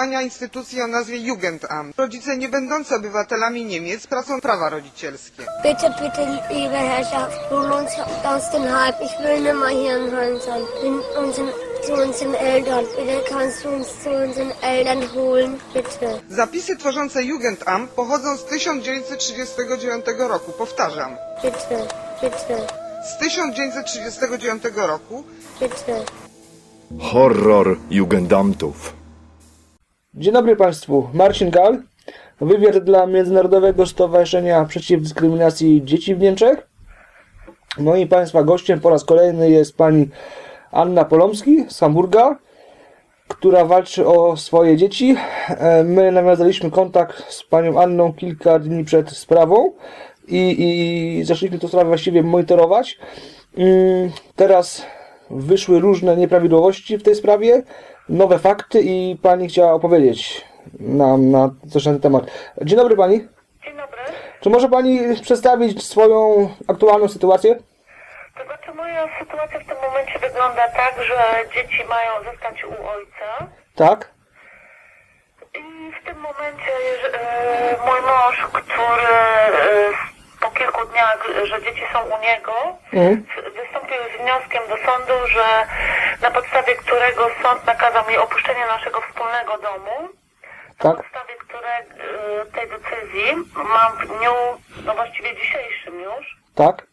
działania instytucji o nazwie Jugendamt. Rodzice nie będący obywatelami Niemiec tracą prawa rodzicielskie. Bitte, bitte, liebe Herrschaft, hol uns aus dem Hype. Ich will nicht mehr hier in Holland sein. Zu unseren Eltern. Bitte kannst du uns zu unseren Eltern holen, bitte. Zapisy tworzące Jugendamt pochodzą z 1939 roku. Powtarzam, Bitte, bitte, z 1939 roku bitte. Horror Jugendamtów. Dzień dobry Państwu, Marcin Gal. Wywiad dla Międzynarodowego Stowarzyszenia Przeciw Dyskryminacji Dzieci w Niemczech. Moim Państwa gościem po raz kolejny jest pani Anna Polomski z Hamburga, która walczy o swoje dzieci. E, My nawiązaliśmy kontakt z panią Anną kilka dni przed sprawą i, i zaczęliśmy tę sprawę właściwie monitorować. Mm, Teraz wyszły różne nieprawidłowości w tej sprawie, nowe fakty i pani chciała opowiedzieć nam na coś na ten temat. Dzień dobry pani. Dzień dobry. Czy może pani przedstawić swoją aktualną sytuację? To znaczy moja sytuacja w tym momencie wygląda tak, że dzieci mają zostać u ojca Tak? i w tym momencie e, mój mąż, który e, po kilku dniach, że dzieci są u niego, Mhm. wystąpił z wnioskiem do sądu, że na podstawie którego sąd nakazał mi opuszczenie naszego wspólnego domu. Na Tak. podstawie które, e, tej decyzji mam w dniu, no właściwie dzisiejszym już, Tak?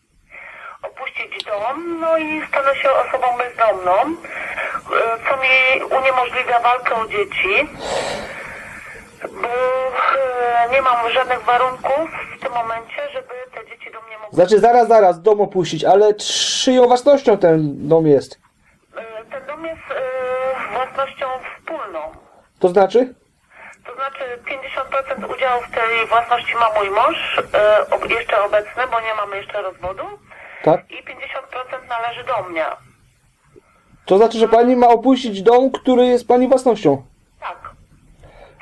opuścić dom, no i stanę się osobą bezdomną, e, co mi uniemożliwia walkę o dzieci, bo e, nie mam żadnych warunków w tym momencie, żeby te dzieci do mnie mogły. Znaczy zaraz, zaraz dom opuścić, ale czyją własnością ten dom jest? E, Ten dom jest e, własnością wspólną. To znaczy? To znaczy 50% udziału w tej własności ma mój mąż, ob- jeszcze obecny, bo nie mamy jeszcze rozwodu, Tak? i 50% należy do mnie. To znaczy, że pani ma opuścić dom, który jest pani własnością. Tak.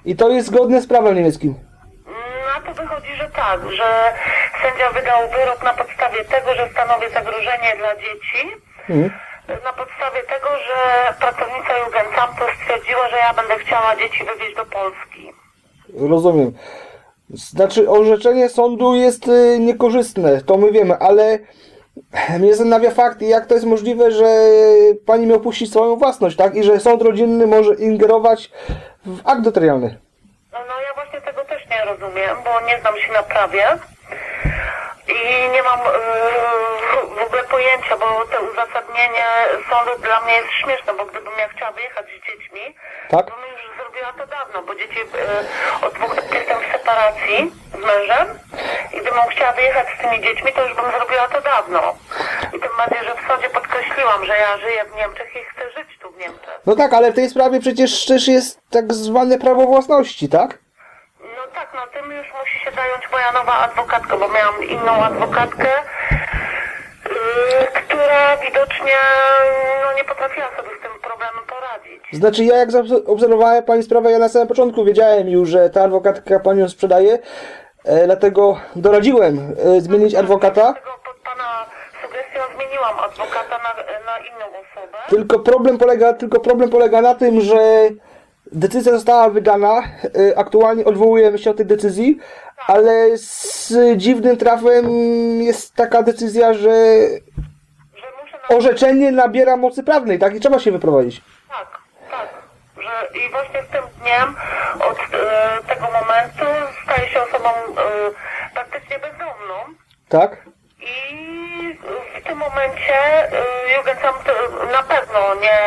I to jest zgodne z prawem niemieckim. Na to wychodzi, że tak, że sędzia wydał wyrok na podstawie tego, że stanowi zagrożenie dla dzieci, Mhm. Na podstawie tego, że pracownica Jugendamtu stwierdziła, że ja będę chciała dzieci wywieźć do Polski. Rozumiem. Znaczy, orzeczenie sądu jest y, niekorzystne, to my wiemy, ale mnie zastanawia fakt, jak to jest możliwe, że pani miał opuścić swoją własność, tak? I że sąd rodzinny może ingerować w akt notarialny. No, no ja właśnie tego też nie rozumiem, bo nie znam się na prawie i nie mam yy, w ogóle pojęcia, bo to uzasadnienie sądu dla mnie jest śmieszne, bo gdybym ja chciała wyjechać z dziećmi, Tak? to bym już zrobiła to dawno, bo dzieci yy, od dwóch lat jestem w separacji z mężem i gdybym chciała wyjechać z tymi dziećmi, to już bym zrobiła to dawno. I tym bardziej, że w sądzie podkreśliłam, że ja żyję w Niemczech i chcę żyć tu w Niemczech. No tak, ale w tej sprawie przecież też jest tak zwane prawo własności, tak? Tak, no tym już musi się zająć moja nowa adwokatka, bo miałam inną adwokatkę, yy, która widocznie no, nie potrafiła sobie z tym problemem poradzić. Znaczy ja jak obserwowałem pani sprawę, ja na samym początku wiedziałem już, że ta adwokatka panią sprzedaje, e, dlatego doradziłem e, zmienić adwokata. Dlatego pod pana sugestią zmieniłam adwokata na, na inną osobę. Tylko problem polega, tylko problem polega na tym, że decyzja została wydana, e, aktualnie odwołujemy się od tej decyzji, ale z dziwnym trafem jest taka decyzja, że orzeczenie nabiera mocy prawnej, tak? I trzeba się wyprowadzić. Tak, tak. Że, I właśnie z tym dniem, od e, tego momentu staję się osobą e, praktycznie bezdomną. Tak? I w tym momencie y, Jugendamt y, na pewno nie,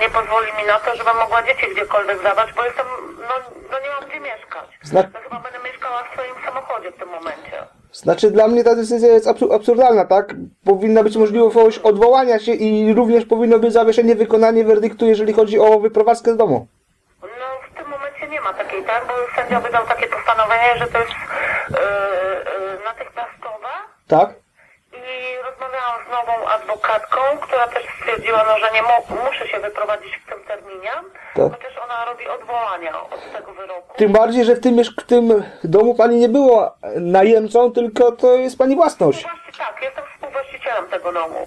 nie pozwoli mi na to, żebym mogła dzieci gdziekolwiek zabrać, bo jestem, no, no nie mam gdzie mieszkać. Zna- No chyba będę mieszkała w swoim samochodzie w tym momencie. Znaczy dla mnie ta decyzja jest absu- absurdalna, tak? Powinna być możliwość odwołania się i również powinno być zawieszenie wykonanie werdyktu, jeżeli chodzi o wyprowadzkę z domu. No w tym momencie nie ma takiej, tak? Bo sędzia wydał takie postanowienie, że to jest y, y, natychmiastowe. Tak? Nową adwokatką, która też stwierdziła, no, że nie mo- muszę się wyprowadzić w tym terminie, Tak. chociaż ona robi odwołania od tego wyroku. Tym bardziej, że w tym, miesz- w tym domu pani nie była najemcą, tylko to jest pani własność. Właśnie tak, jestem współwłaścicielem tego domu.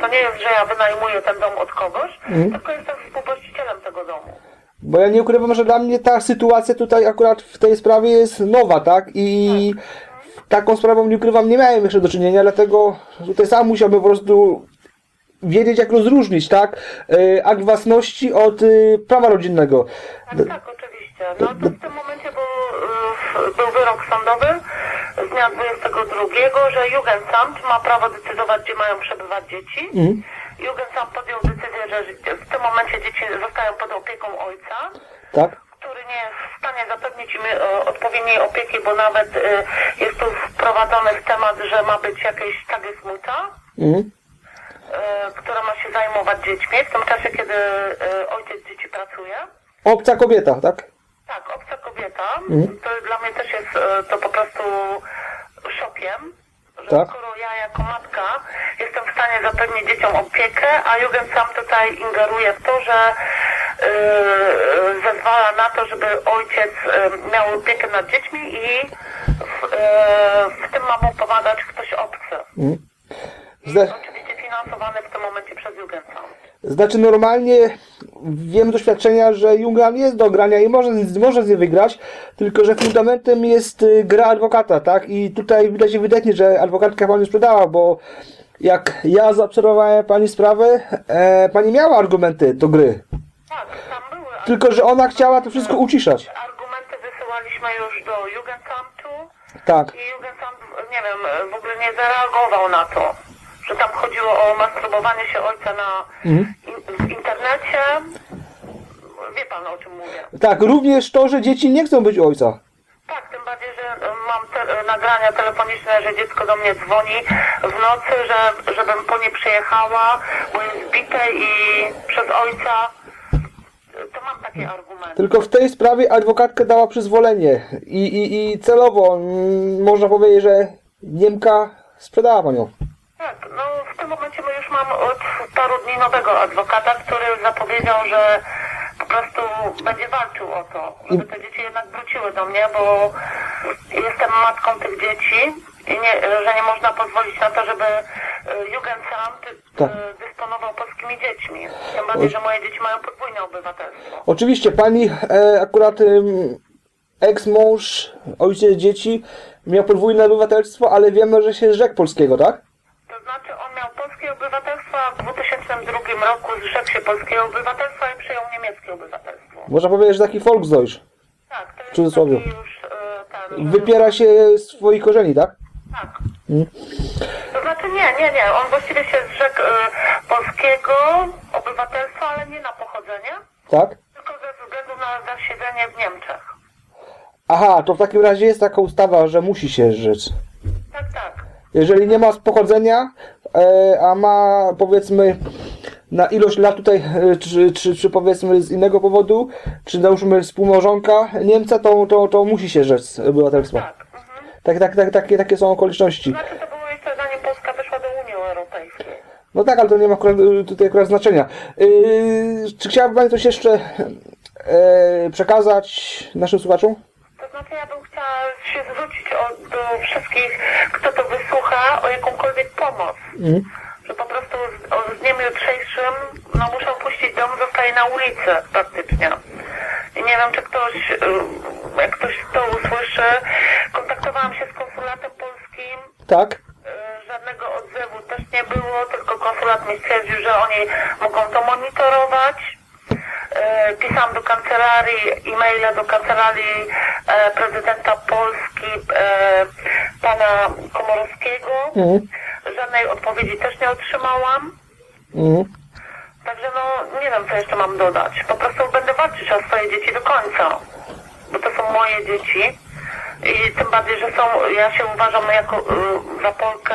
To nie jest, że ja wynajmuję ten dom od kogoś, tylko jestem współ, właścicielem tego domu. Bo ja nie ukrywam, że dla mnie ta sytuacja tutaj akurat w tej sprawie jest nowa, tak? I taką sprawą nie ukrywam, nie miałem jeszcze do czynienia, dlatego tutaj sam musiałbym po prostu wiedzieć, jak rozróżnić, tak? E, Akt własności od y, prawa rodzinnego. Tak, tak, oczywiście. No to w tym momencie był, y, był wyrok sądowy z dnia 22, że Jugendamt ma prawo decydować, gdzie mają przebywać dzieci. Jugendamt podjął decyzję, że w tym momencie dzieci zostają pod opieką ojca, Tak? Nie jest w stanie zapewnić im e, odpowiedniej opieki, bo nawet e, jest tu wprowadzony w temat, że ma być jakieś tagesmuta, Mhm. e, która ma się zajmować dziećmi w tym czasie, kiedy ojciec dzieci pracuje. Obca kobieta, tak? Tak, obca kobieta. To dla mnie też jest to po prostu szokiem, że Tak. skoro ja jako matka jestem w stanie zapewnić dzieciom opiekę, a Jugend sam tutaj ingeruje w to, że zezwala na to, żeby ojciec e, miał opiekę nad dziećmi i w, e, w tym ma mu pomagać ktoś obcy. Zda- oczywiście finansowany w tym momencie przez Jugendamt. Znaczy normalnie wiem z doświadczenia, że Jungan jest do grania i może, może z niej wygrać, tylko że fundamentem jest y, gra adwokata, tak? I tutaj widać ewidentnie, że adwokatka pani sprzedała, bo jak ja zaobserwowałem pani sprawę, e, pani miała argumenty do gry. Tak, tam były. ale- Tylko, że ona chciała to wszystko uciszać. Argumenty wysyłaliśmy już do Jugendamtu Tak. i Jugendamt, nie wiem, w ogóle nie zareagował na to, że tam chodziło o masturbowanie się ojca na in, w internecie. Wie pan o czym mówię. Tak, również to, że dzieci nie chcą być ojca. Tak, tym bardziej, że e, mam te, nagrania telefoniczne, że dziecko do mnie dzwoni w nocy, że, żebym po nie przyjechała, bo jest bite i przez ojca. Takie argumenty. Tylko w tej sprawie adwokatka dała przyzwolenie i, i, i celowo mm, można powiedzieć, że Niemka sprzedała panią. Tak, no w tym momencie my już mam od paru dni nowego adwokata, który zapowiedział, że po prostu będzie walczył o to, żeby te dzieci jednak wróciły do mnie, bo jestem matką tych dzieci i nie, że nie można pozwolić na to, żeby Jugendamt Tak. e, dysponował polskimi dziećmi. Tym bardziej, że moje dzieci mają podwójne obywatelstwo. Oczywiście pani e, akurat ym, ex-mąż, ojciec dzieci miał podwójne obywatelstwo, ale wiemy, że się zrzekł polskiego, tak? To znaczy on miał polskie obywatelstwo, a w 2002 roku zrzekł się polskiego obywatelstwa i przyjął niemieckie obywatelstwo. Można powiedzieć, że taki Volksdeutsch. Tak, to jest cudzysłowie. taki już e, ten... Wypiera się swoich korzeni, tak? Tak. To znaczy nie, nie, nie. On właściwie się zrzekł e, polskiego obywatelstwa, ale nie na pochodzenie, Tak? tylko ze względu na zasiedzenie w Niemczech. Aha, to w takim razie jest taka ustawa, że musi się rzec. Tak, tak. Jeżeli nie ma z pochodzenia, e, a ma powiedzmy na ilość lat tutaj, e, czy, czy, czy powiedzmy z innego powodu, czy załóżmy współmałżonka Niemca, to, to, to musi się rzec obywatelstwa. Tak. Tak, tak, tak, takie, takie są okoliczności. Znaczy to było jeszcze zanim Polska weszła do Unii Europejskiej. No tak, ale to nie ma akurat, y, tutaj akurat znaczenia. Yy, czy chciałaby Pani coś jeszcze e, przekazać naszym słuchaczom? To znaczy ja bym chciała się zwrócić o, do wszystkich, kto to wysłucha, o jakąkolwiek pomoc. Że po prostu z, o, z dniem jutrzejszym no, muszę opuścić dom, zostaję na ulicy praktycznie. Nie wiem, czy ktoś, y, jak ktoś to usłyszy, kontaktowałam się z konsulatem polskim, Tak? y, żadnego odzewu też nie było, tylko konsulat mi stwierdził, że oni mogą to monitorować. E, Pisałam do kancelarii, e-maile do kancelarii e, prezydenta Polski, e, pana Komorowskiego. Mhm. Żadnej odpowiedzi też nie otrzymałam. Mhm. Także no, nie wiem, co jeszcze mam dodać. Po prostu będę walczyć o swoje dzieci do końca. Bo to są moje dzieci. I tym bardziej, że są, ja się uważam jako y, za Polkę.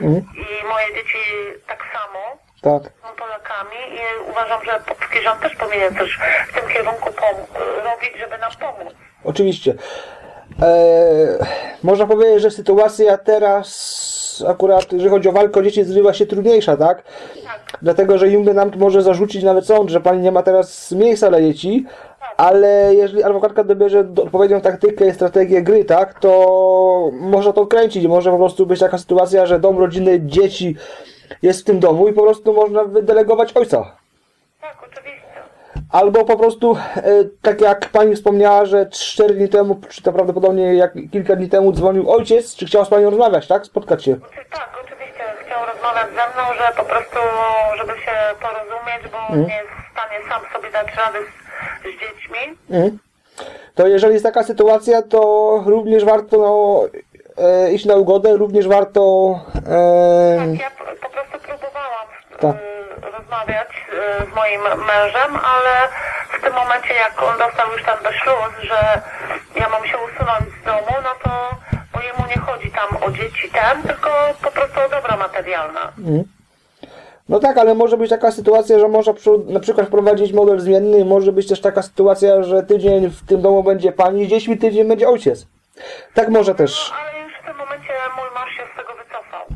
Mhm. I moje dzieci tak samo Tak. są Polakami i uważam, że polski rząd też powinien coś w tym kierunku robić, żeby nam pomóc. Oczywiście. E, można powiedzieć, że sytuacja teraz akurat, jeżeli chodzi o walkę o dzieci, zrywa się trudniejsza, tak? Tak. Dlatego, że Jugendamt może zarzucić nawet sąd, że pani nie ma teraz miejsca dla dzieci, ale jeżeli adwokatka dobierze do- odpowiednią taktykę i strategię gry, tak, to można to kręcić. Może po prostu być taka sytuacja, że dom rodziny dzieci jest w tym domu i po prostu można wydelegować ojca. Tak, oczywiście. Albo po prostu, e, tak jak pani wspomniała, że 4 dni temu, czy to prawdopodobnie jak kilka dni temu dzwonił ojciec, czy chciał z panią rozmawiać, tak? Spotkać się. Czy tak, oczywiście chciał rozmawiać ze mną, że po prostu, żeby się porozumieć, bo nie jest w stanie sam sobie dać rady z, z dziećmi. Mhm. To jeżeli jest taka sytuacja, to również warto no, e, iść na ugodę, również warto e, Tak, ja po prostu Tak. y, rozmawiać y, z moim mężem, ale w tym momencie jak on dostał już tam do śluz, że ja mam się usunąć z domu, no to bo jemu nie chodzi tam o dzieci ten, tylko po prostu o dobra materialna. No tak, ale może być taka sytuacja, że można przy- na przykład wprowadzić model zmienny, może być też taka sytuacja, że tydzień w tym domu będzie pani z dziećmi, tydzień będzie ojciec. Tak może też. No ale już w tym momencie mój mąż się z tego wycofał.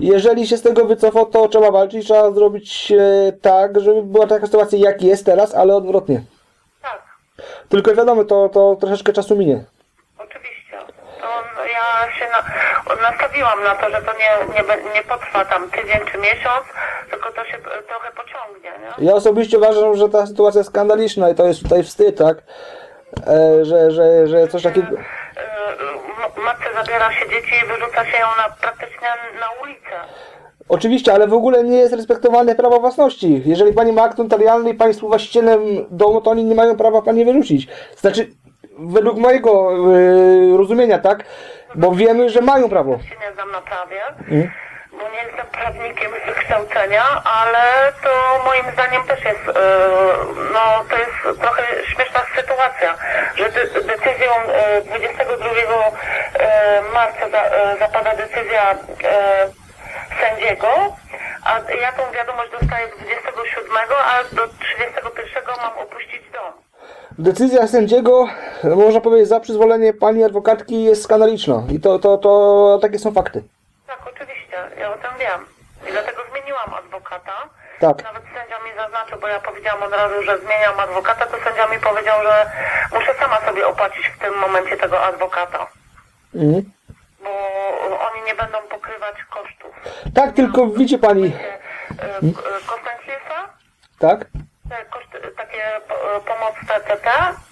Jeżeli się z tego wycofał, to trzeba walczyć, trzeba zrobić e, tak, żeby była taka sytuacja jak jest teraz, ale odwrotnie. Tak, Tylko wiadomo, to, to troszeczkę czasu minie. oczywiście. To ja się na, nastawiłam na to, że to nie, nie, be- nie potrwa tam tydzień czy miesiąc, tylko to się e, trochę pociągnie, nie? Ja osobiście uważam, że ta sytuacja jest skandaliczna i to jest tutaj wstyd, tak? E, że, że, że coś takiego... E, m- matce zabiera się dzieci i wyrzuca się ją na, praktycznie. Oczywiście, ale w ogóle nie jest respektowane prawo własności. Jeżeli pani ma akt notarialny i pani jest właścicielem domu, to oni nie mają prawa pani wyrzucić. Znaczy, według mojego e, rozumienia, tak? Bo wiemy, że mają prawo. znam na prawie, bo nie jestem prawnikiem z wykształcenia, ale to moim zdaniem też jest, e, no to jest trochę śmieszna sytuacja, że de- decyzją e, 22 e, marca za, e, zapada decyzja e, sędziego, a ja tą wiadomość dostaję 27, a do 31 mam opuścić dom. Decyzja sędziego, można powiedzieć, za przyzwolenie pani adwokatki jest skandaliczna. I to, to, to takie są fakty. Tak, oczywiście, ja o tym wiem. I dlatego zmieniłam adwokata. Tak. Nawet sędzia mi zaznaczył, bo ja powiedziałam od razu, że zmieniam adwokata, to sędzia mi powiedział, że muszę sama sobie opłacić w tym momencie tego adwokata. Mhm. Będą pokrywać kosztów. Tak, tylko widzi pani, E, e, Konstancjusa, tak? koszty, takie po- pomoc TTT,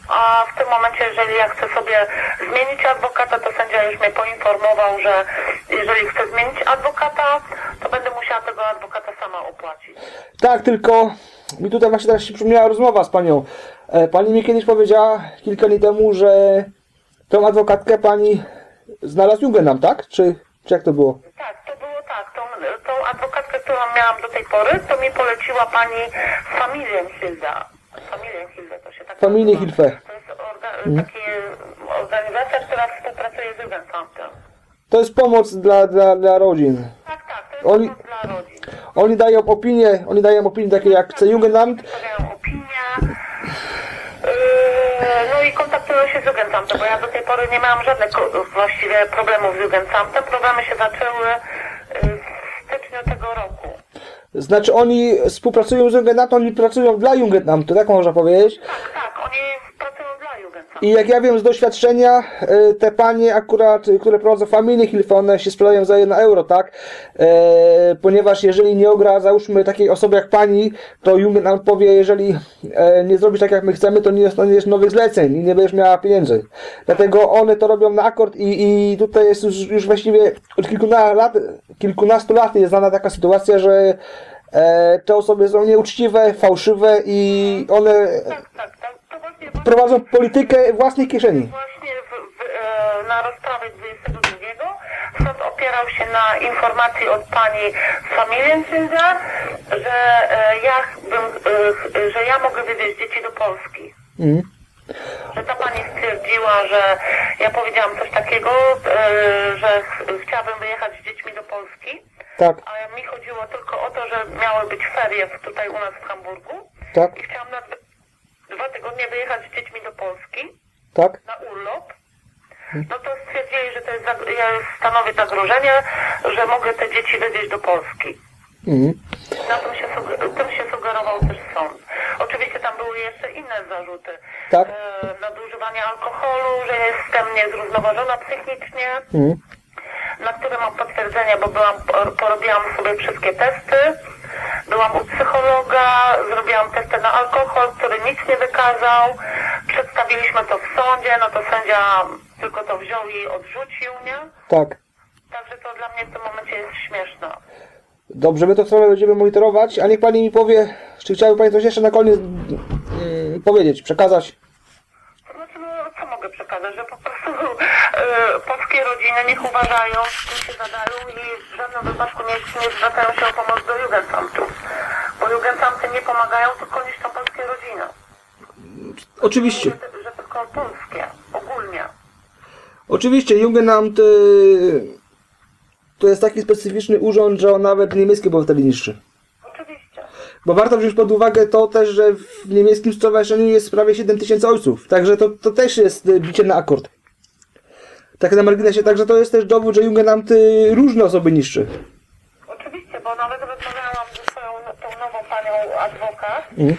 a w tym momencie, jeżeli ja chcę sobie zmienić adwokata, to sędzia już mnie poinformował, że jeżeli chcę zmienić adwokata, to będę musiała tego adwokata sama opłacić. Tak, tylko mi tutaj właśnie teraz się przypomniała rozmowa z panią. E, Pani mi kiedyś powiedziała kilka dni temu, że tą adwokatkę pani znalazł Jugendam, tak? Czy, czy jak to było? Tak, to było tak. Tą, tą adwokatkę, którą miałam do tej pory, to mi poleciła pani Familienhilda. Familienhilda to się tak Familienhilfe. nazywa. To jest orga, taki organizacja, która współpracuje z Jugendamtem. To jest pomoc dla, dla, dla rodzin. Tak, tak, to jest Oni- pomoc dla rodzin. Oni dają opinie, oni dają opinie takie jak chce Jugendamt. Przedstawiają opinię. I kontaktują się z Jugendamtem, bo ja do tej pory nie miałam żadnych właściwie problemów z Jugendamtem. Problemy się zaczęły yy, w styczniu tego roku. Znaczy oni współpracują z Jugendamtem, oni pracują dla Jugendamtu, tak można powiedzieć. Tak, tak, oni. I jak ja wiem z doświadczenia, e, te panie akurat, e, które prowadzą Family Hilfe, one się sprzedają za 1 euro, tak? E, ponieważ jeżeli nie ogra, załóżmy takiej osoby jak pani, to Jung nam powie, jeżeli e, nie zrobisz tak jak my chcemy, to nie dostaniesz nowych zleceń i nie będziesz miała pieniędzy. Dlatego one to robią na akord i, i tutaj jest już, już właściwie od kilkunastu lat, kilkunastu lat jest znana taka sytuacja, że e, te osoby są nieuczciwe, fałszywe i one Tak, tak, prowadzą politykę własnej kieszeni. właśnie w, w, e, na rozprawie 22 sąd opierał się na informacji od pani z Familienhilda, że e, ja bym, e, że ja mogę wywieźć dzieci do Polski. Mhm. Że ta pani stwierdziła, że ja powiedziałam coś takiego, że ch chciałabym wyjechać z dziećmi do Polski, Tak, a mi chodziło tylko o to, że miały być ferie tutaj u nas w Hamburgu tak, i chciałam na dwa tygodnie wyjechać z dziećmi do Polski tak. na urlop. No to stwierdzili, że to jest, ja stanowi zagrożenie, że mogę te dzieci wywieźć do Polski. Mhm. Na tym się, tym się sugerował też sąd. Oczywiście tam były jeszcze inne zarzuty. Tak. E, nadużywanie alkoholu, że jestem niezrównoważona psychicznie, Mhm. na które mam potwierdzenie, bo byłam, por- porobiłam sobie wszystkie testy. Był byłam u psychologa, zrobiłam testy na alkohol, który nic nie wykazał. Przedstawiliśmy to w sądzie, no to sędzia tylko to wziął i odrzucił, nie? Tak. Także to dla mnie w tym momencie jest śmieszne. Dobrze, my to sprawę będziemy monitorować, a niech Pani mi powie, czy chciałaby Pani coś jeszcze na koniec mm, powiedzieć, przekazać? To znaczy, no co mogę przekazać, że po prostu e, polskie rodziny niech uważają, z kim się zadają i w żadnym wypadku nie, nie zwracają się o pomoc do Jugendamtów. Bo Jugendamty nie pomagają, tylko niszczą polskie rodziny. Oczywiście. Że, że tylko polskie, ogólnie. Oczywiście, Jugendamt y, to jest taki specyficzny urząd, że on nawet niemieckie obywateli niszczy. Oczywiście. Bo warto wziąć pod uwagę to też, że w niemieckim stowarzyszeniu jest prawie 7 tysięcy ojców. Także to, to też jest y, bicie na akord. Tak na marginesie, także to jest też dowód, że Jugendamt y, różne osoby niszczy. Oczywiście, bo nawet rozmawiałam ze swoją tą nową panią adwokat, Mhm.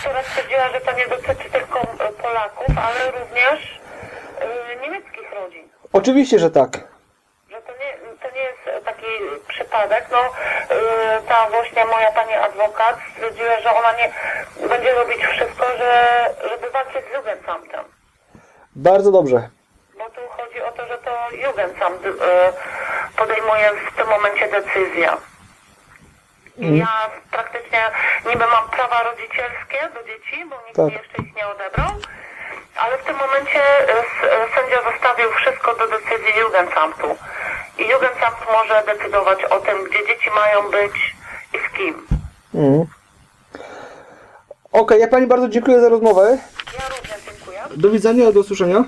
która stwierdziła, że to nie dotyczy tylko e, Polaków, ale również e, niemieckich rodzin. Oczywiście, że tak. Że to nie, to nie jest taki przypadek. No, e, ta właśnie moja pani adwokat stwierdziła, że ona nie będzie robić wszystko, że, żeby walczyć z Jugendamtem. Bardzo dobrze. Bo tu chodzi o to, że to Jugendamt e, podejmuje w tym momencie decyzję. I ja praktycznie niby mam prawa rodzicielskie do dzieci, bo nikt Tak. mi jeszcze ich nie odebrał, ale w tym momencie s- e, sędzia zostawił wszystko do decyzji Jugendamtu. I Jugendamt może decydować o tym, gdzie dzieci mają być i z kim. Mhm. Okej, ja Pani bardzo dziękuję za rozmowę. Ja również dziękuję. Do widzenia, do usłyszenia.